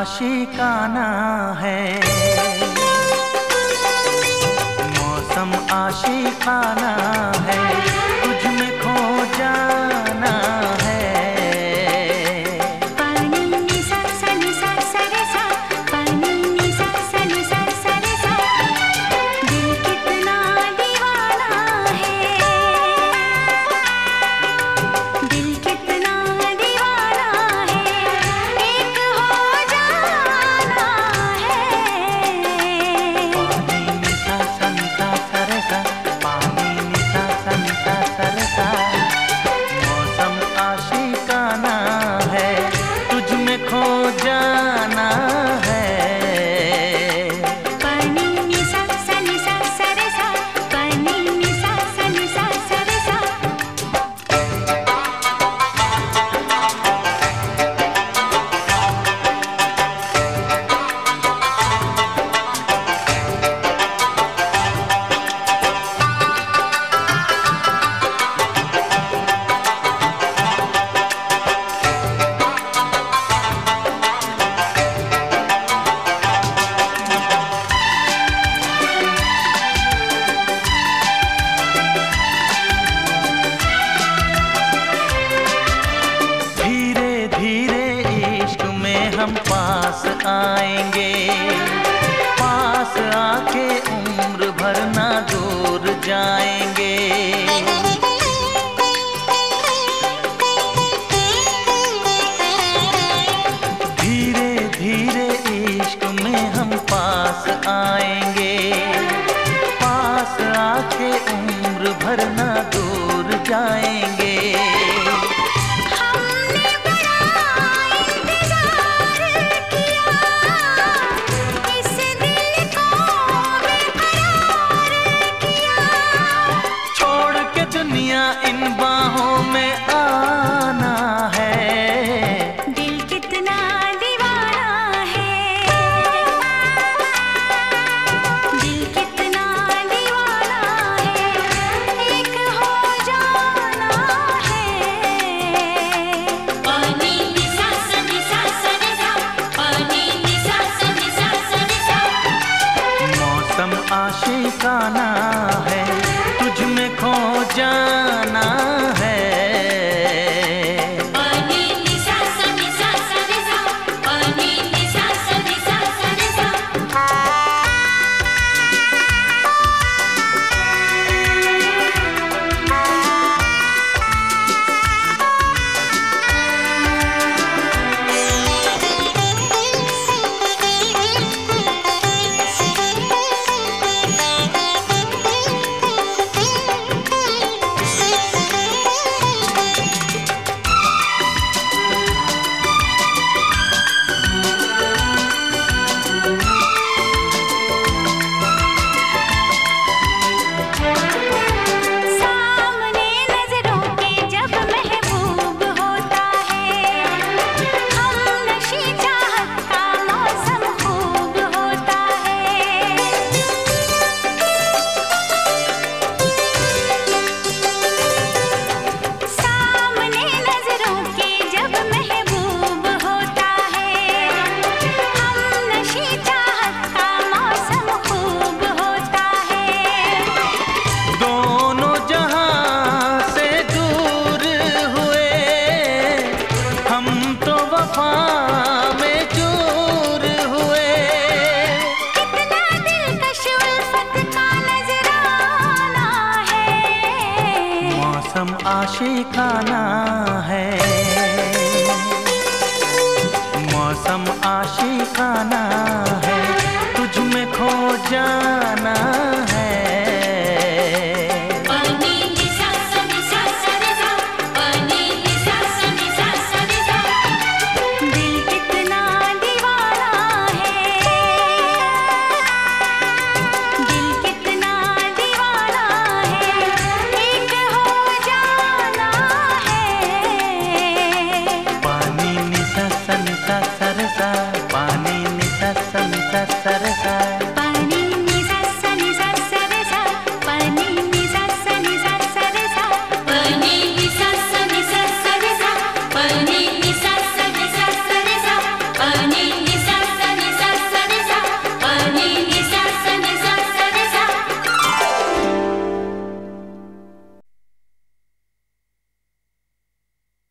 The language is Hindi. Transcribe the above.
आशिकाना है। मौसम आशिकाना ठिकाना धीरे इश्क में हम पास आएँगे। पास आके उम्र भर ना दूर जाएँगे। धीरे धीरे इश्क में हम पास आएँगे। पास आके उम्र भर ना दूर सितम आशिकाना है तुझ में खो जाना है आशिकाना है। मौसम आशिकाना है। तुझ में खो जा